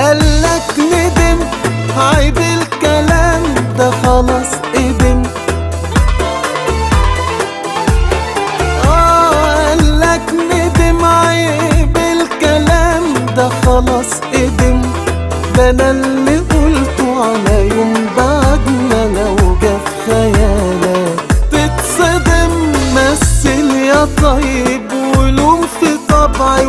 قالك ندم عيب الكلام ده خلاص قدم آه قالك ندم عيب الكلام ده خلاص قدم ده أنا اللي قلته على يوم بعدنا لو جه في خيالك. تتصدم مثل يا طيب ولوم في طبعي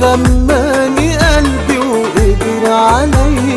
غماني قلبي وقدر علي.